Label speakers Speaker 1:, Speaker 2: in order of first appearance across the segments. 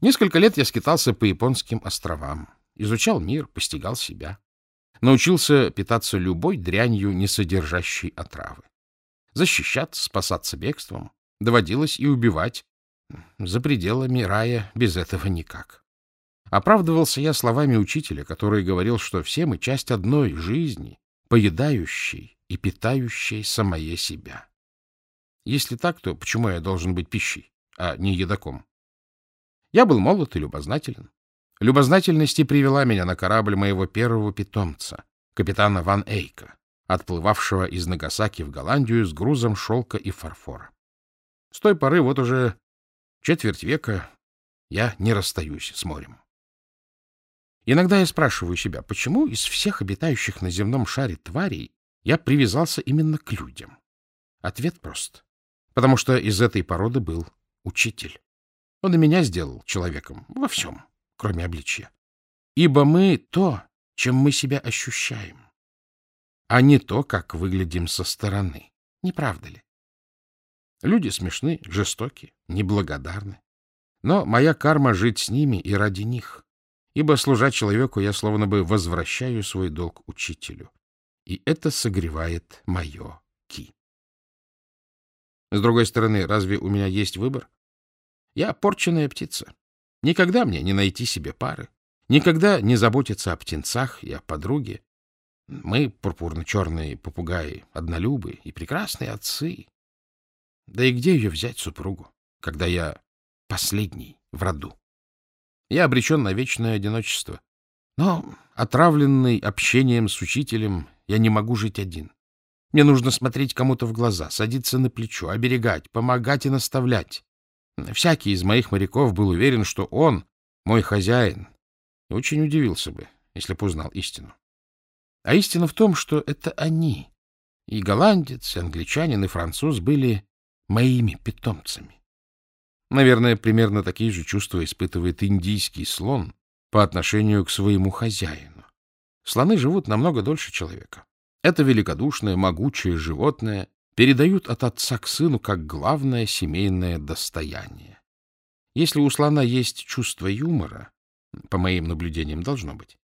Speaker 1: Несколько лет я скитался по японским островам, изучал мир, постигал себя. Научился питаться любой дрянью, не содержащей отравы. Защищаться, спасаться бегством. Доводилось и убивать. За пределами рая без этого никак. Оправдывался я словами учителя, который говорил, что все мы часть одной жизни, поедающей и питающей самое себя. Если так, то почему я должен быть пищей, а не едоком? Я был молод и любознателен. Любознательность и привела меня на корабль моего первого питомца, капитана Ван Эйка, отплывавшего из Нагасаки в Голландию с грузом шелка и фарфора. С той поры вот уже четверть века я не расстаюсь с морем. Иногда я спрашиваю себя, почему из всех обитающих на земном шаре тварей я привязался именно к людям? Ответ прост. Потому что из этой породы был учитель. Он и меня сделал человеком во всем кроме обличья. Ибо мы то, чем мы себя ощущаем, а не то, как выглядим со стороны. Не правда ли? Люди смешны, жестоки, неблагодарны. Но моя карма — жить с ними и ради них. Ибо, служа человеку, я словно бы возвращаю свой долг учителю. И это согревает мое ки. С другой стороны, разве у меня есть выбор? Я порченная птица. Никогда мне не найти себе пары, никогда не заботиться о птенцах и о подруге. Мы, пурпурно-черные попугаи, однолюбы и прекрасные отцы. Да и где ее взять, супругу, когда я последний в роду? Я обречен на вечное одиночество. Но, отравленный общением с учителем, я не могу жить один. Мне нужно смотреть кому-то в глаза, садиться на плечо, оберегать, помогать и наставлять. Всякий из моих моряков был уверен, что он мой хозяин, и очень удивился бы, если бы узнал истину. А истина в том, что это они, и голландец, и англичанин, и француз, были моими питомцами. Наверное, примерно такие же чувства испытывает индийский слон по отношению к своему хозяину. Слоны живут намного дольше человека. Это великодушное, могучее животное передают от отца к сыну как главное семейное достояние. Если у слона есть чувство юмора, по моим наблюдениям должно быть,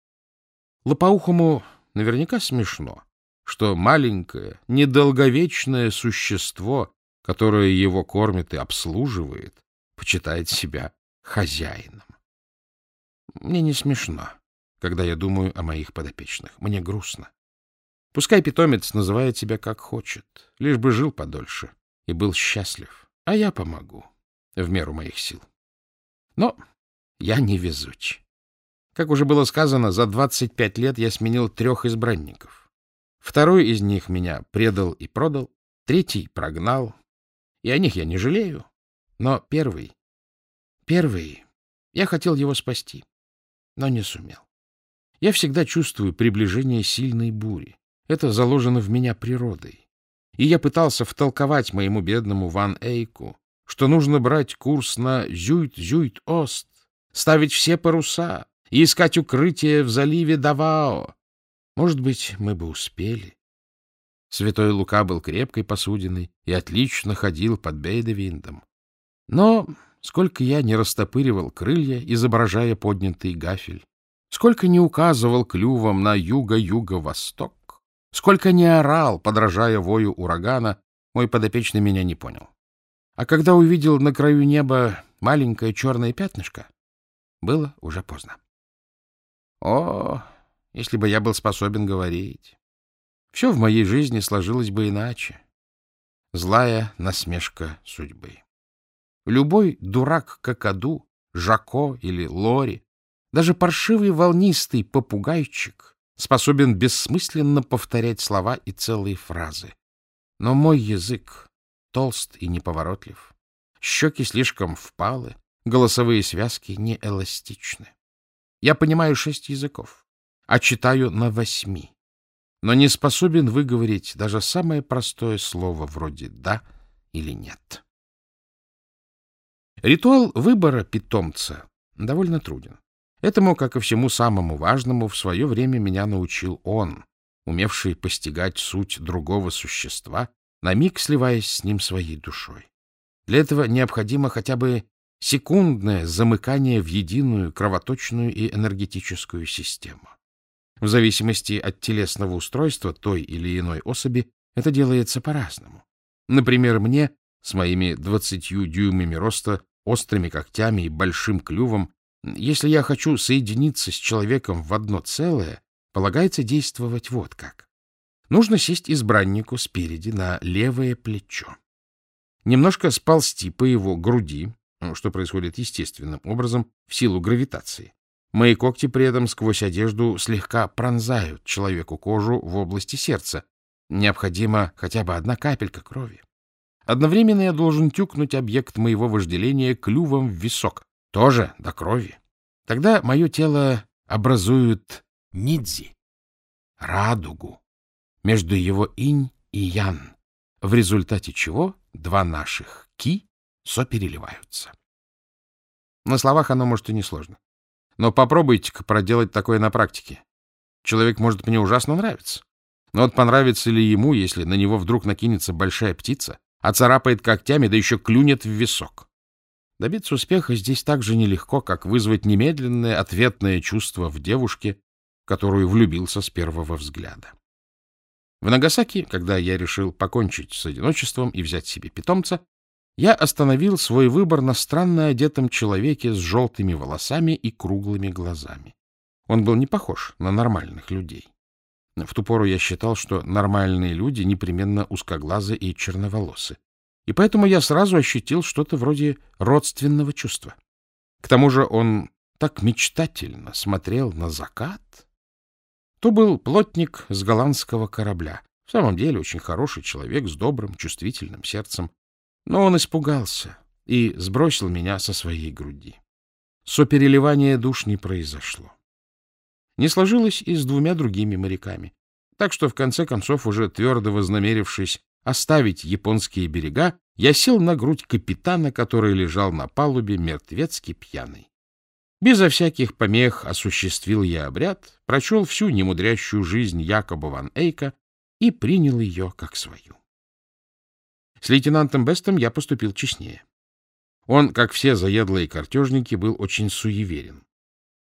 Speaker 1: лопоухому наверняка смешно, что маленькое, недолговечное существо, которое его кормит и обслуживает, почитает себя хозяином. Мне не смешно, когда я думаю о моих подопечных. Мне грустно. Пускай питомец называет себя как хочет, лишь бы жил подольше и был счастлив, а я помогу в меру моих сил. Но я не везуч. Как уже было сказано, за 25 лет я сменил трех избранников. Второй из них меня предал и продал, третий прогнал, и о них я не жалею. Но первый, первый, я хотел его спасти, но не сумел. Я всегда чувствую приближение сильной бури. Это заложено в меня природой. И я пытался втолковать моему бедному Ван Эйку, что нужно брать курс на Зюйт-Зюйт-Ост, ставить все паруса и искать укрытие в заливе Давао. Может быть, мы бы успели. Святой Лука был крепкой посудиной и отлично ходил под Бейдевиндом. Но сколько я не растопыривал крылья, изображая поднятый гафель, сколько не указывал клювом на юго-юго-восток, Сколько не орал, подражая вою урагана, мой подопечный меня не понял. А когда увидел на краю неба маленькое черное пятнышко, было уже поздно. О, если бы я был способен говорить! Все в моей жизни сложилось бы иначе. Злая насмешка судьбы. Любой дурак Какаду, Жако или Лори, даже паршивый волнистый попугайчик способен бессмысленно повторять слова и целые фразы. Но мой язык толст и неповоротлив. Щеки слишком впалы, голосовые связки неэластичны. Я понимаю шесть языков, а читаю на восьми, но не способен выговорить даже самое простое слово вроде «да» или «нет». Ритуал выбора питомца довольно труден. Этому, как и всему самому важному, в свое время меня научил он, умевший постигать суть другого существа, на миг сливаясь с ним своей душой. Для этого необходимо хотя бы секундное замыкание в единую кровоточную и энергетическую систему. В зависимости от телесного устройства той или иной особи это делается по-разному. Например, мне с моими двадцатью дюймами роста, острыми когтями и большим клювом, если я хочу соединиться с человеком в одно целое, полагается действовать вот как. Нужно сесть избраннику спереди на левое плечо. Немножко сползти по его груди, что происходит естественным образом в силу гравитации. Мои когти при этом сквозь одежду слегка пронзают человеку кожу в области сердца. Необходима хотя бы одна капелька крови. Одновременно я должен тюкнуть объект моего вожделения клювом в висок, тоже до крови. Тогда мое тело образует нидзи, радугу, между его инь и ян, в результате чего два наших ки сопереливаются. На словах оно, может, и не сложно. Но попробуйте-ка проделать такое на практике. Человек может мне ужасно нравиться. Но вот понравится ли ему, если на него вдруг накинется большая птица, оцарапает когтями, да еще клюнет в висок. Добиться успеха здесь так же нелегко, как вызвать немедленное ответное чувство в девушке, которую влюбился с первого взгляда. В Нагасаки, когда я решил покончить с одиночеством и взять себе питомца, я остановил свой выбор на странно одетом человеке с желтыми волосами и круглыми глазами. Он был не похож на нормальных людей. В ту пору я считал, что нормальные люди непременно узкоглазы и черноволосы. И поэтому я сразу ощутил что-то вроде родственного чувства. К тому же он так мечтательно смотрел на закат. То был плотник с голландского корабля. В самом деле очень хороший человек с добрым, чувствительным сердцем. Но он испугался и сбросил меня со своей груди. Сопереливание душ не произошло не сложилось и с двумя другими моряками. Так что, в конце концов, уже твердо вознамерившись оставить японские берега, я сел на грудь капитана, который лежал на палубе мертвецки пьяный. Безо всяких помех осуществил я обряд, прочел всю немудрящую жизнь Якоба ван Эйка и принял ее как свою. С лейтенантом Бестом я поступил честнее. Он, как все заедлые картежники, был очень суеверен.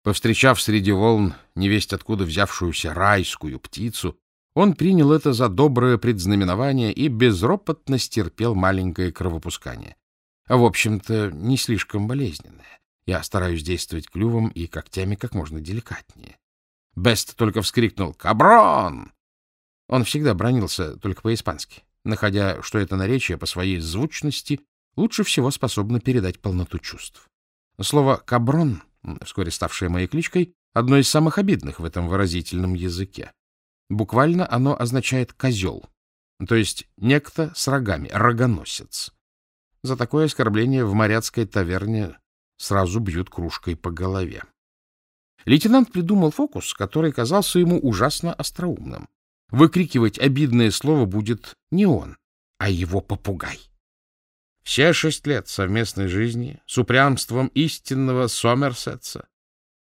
Speaker 1: Повстречав среди волн невесть откуда взявшуюся райскую птицу, он принял это за доброе предзнаменование и безропотно стерпел маленькое кровопускание. А, в общем-то, не слишком болезненное. Я стараюсь действовать клювом и когтями как можно деликатнее. Бест только вскрикнул «Каброн!». Он всегда бронился только по-испански, находя, что это наречие по своей звучности лучше всего способно передать полноту чувств. Слово «каброн» вскоре ставшее моей кличкой, одно из самых обидных в этом выразительном языке. Буквально оно означает «козел», то есть некто с рогами, рогоносец. За такое оскорбление в моряцкой таверне сразу бьют кружкой по голове. Лейтенант придумал фокус, который казался ему ужасно остроумным. Выкрикивать обидное слово будет не он, а его попугай. Все шесть лет совместной жизни с упрямством истинного Сомерсетса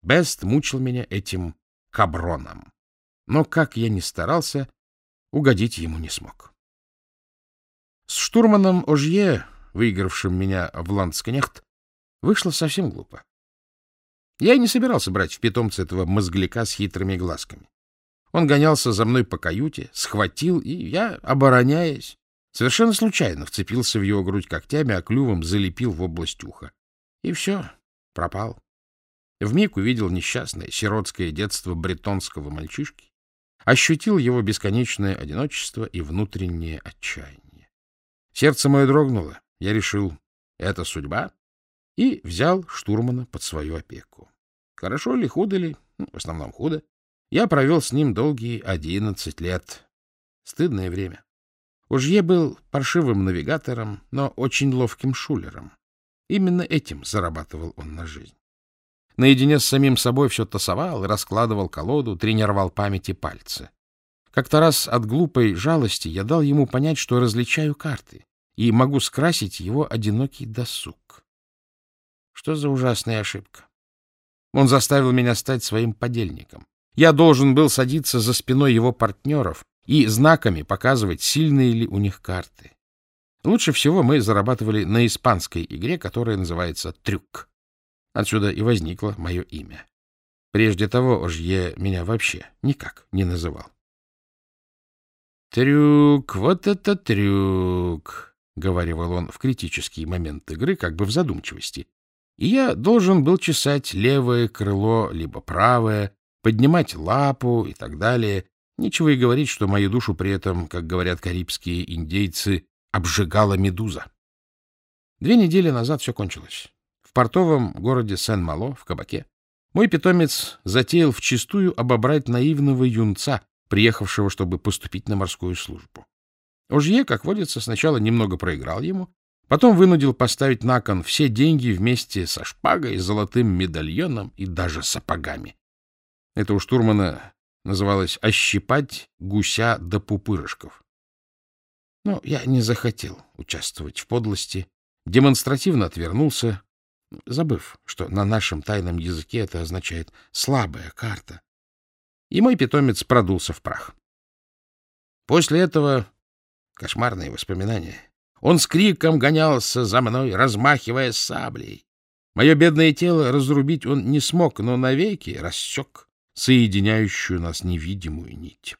Speaker 1: Бест мучил меня этим каброном. Но, как я ни старался, угодить ему не смог. С штурманом Ожье, выигравшим меня в Ландскнехт, вышло совсем глупо. Я и не собирался брать в питомца этого мозгляка с хитрыми глазками. Он гонялся за мной по каюте, схватил, и я, обороняясь, Совершенно случайно вцепился в его грудь когтями, а клювом залепил в область уха. И все, пропал. Вмиг увидел несчастное сиротское детство бретонского мальчишки, ощутил его бесконечное одиночество и внутреннее отчаяние. Сердце мое дрогнуло, я решил, это судьба, и взял штурмана под свою опеку. Хорошо ли, худо ли, ну, в основном худо, я провел с ним долгие одиннадцать лет. Стыдное время. Ужье был паршивым навигатором, но очень ловким шулером. Именно этим зарабатывал он на жизнь. Наедине с самим собой все тасовал, раскладывал колоду, тренировал память и пальцы. Как-то раз от глупой жалости я дал ему понять, что различаю карты и могу скрасить его одинокий досуг. Что за ужасная ошибка? Он заставил меня стать своим подельником. Я должен был садиться за спиной его партнеров, и знаками показывать, сильные ли у них карты. Лучше всего мы зарабатывали на испанской игре, которая называется «Трюк». Отсюда и возникло мое имя. Прежде того Ожье меня вообще никак не называл. «Трюк, вот это трюк!» — говаривал он в критический момент игры, как бы в задумчивости. И я должен был чесать левое крыло, либо правое, поднимать лапу и так далее. Ничего и говорить, что мою душу при этом, как говорят карибские индейцы, обжигала медуза. Две недели назад все кончилось. Портовом городе Сен-Мало, в кабаке, мой питомец затеял вчистую обобрать наивного юнца, приехавшего, чтобы поступить на морскую службу. Ожье, как водится, сначала немного проиграл ему, потом вынудил поставить на кон все деньги вместе со шпагой, золотым медальоном и даже сапогами. Это у штурмана называлось «ощипать гуся до пупырышков». Но я не захотел участвовать в подлости, демонстративно отвернулся, забыв, что на нашем тайном языке это означает «слабая карта». И мой питомец продулся в прах. После этого кошмарные воспоминания. Он с криком гонялся за мной, размахивая саблей. Мое бедное тело разрубить он не смог, но навеки рассек соединяющую нас невидимую нить.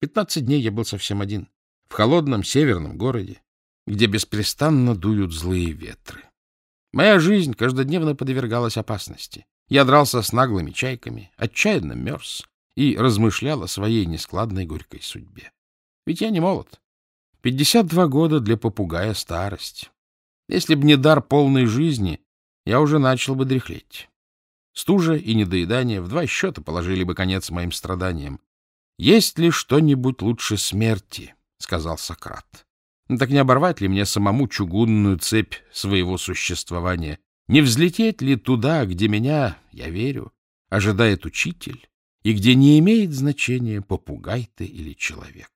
Speaker 1: Пятнадцать дней я был совсем один, в холодном северном городе, где беспрестанно дуют злые ветры. Моя жизнь каждодневно подвергалась опасности. Я дрался с наглыми чайками, отчаянно мерз и размышлял о своей нескладной горькой судьбе. Ведь я не молод. Пятьдесят два года для попугая старость. Если б не дар полной жизни, я уже начал бы дряхлеть. Стужа и недоедание в два счета положили бы конец моим страданиям. «Есть ли что-нибудь лучше смерти?» — сказал Сократ. Ну, так не оборвать ли мне самому чугунную цепь своего существования? Не взлететь ли туда, где меня, я верю, ожидает учитель, и где не имеет значения, попугай ты или человек?